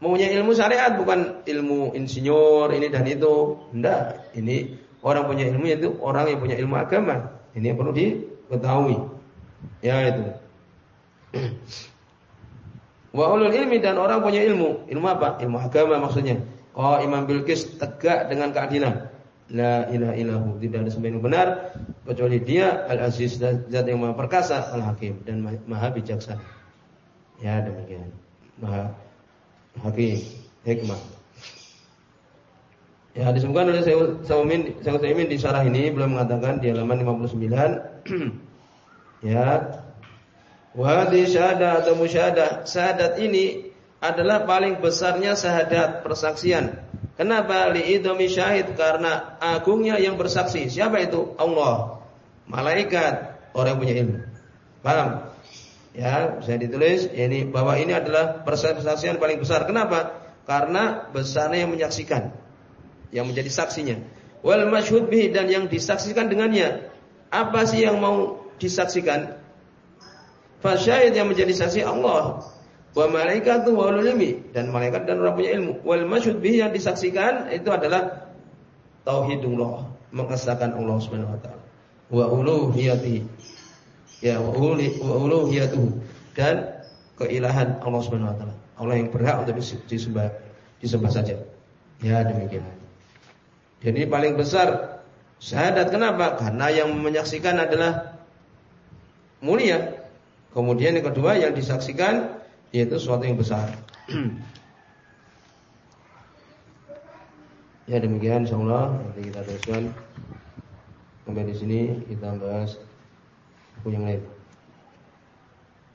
Mempunyai ilmu syariat bukan ilmu insinyur ini dan itu. Enggak, ini orang punya ilmu yaitu orang yang punya ilmu agama. Ini yang perlu diketahui. Ya itu. Wa ulul ilmi dan orang punya ilmu. Ilmu apa? Ilmu agama maksudnya. Oh Imam Bilqis tegak dengan keadilan. La ilaha illahu. Tidak ada sembahyang benar kecuali Dia Al-Aziz zat yang Maha perkasa, Al-Hakim dan Maha bijaksana. Ya demikian. Maha Hakim, hikmah. Ya disebutkan oleh saya saya di syarah ini belum mengatakan di halaman 59 ya Wahdi syahadat atau musyahadah. Syahadat ini adalah paling besarnya syahadat persaksian. Kenapa? Li'idomi syahid. Karena agungnya yang bersaksi. Siapa itu? Allah. Malaikat. Orang yang punya ilmu. Paham? Ya, bisa ditulis ini bahwa ini adalah persaksian paling besar. Kenapa? Karena besarnya yang menyaksikan. Yang menjadi saksinya. Wal masyhud bihi dan yang disaksikan dengannya. Apa sih yang mau disaksikan? Fasyahid yang menjadi saksi Allah. Wa malaikatu wa ulumi dan malaikat dan orang punya ilmu. Wal masyhud bihi yang disaksikan itu adalah tauhidullah, mengesahkan Allah Subhanahu wa taala. Wa. Ya, wa uluhiyatuhu dan keilahan Allah Subhanahu wa taala. Allah yang berhak untuk disembah disembah saja. Ya, demikian. Jadi paling besar syahadat kenapa? Karena yang menyaksikan adalah mulia Kemudian yang kedua yang disaksikan yaitu sesuatu yang besar. ya demikian insyaallah nanti kita teruskan sampai di sini kita bahas yang lain.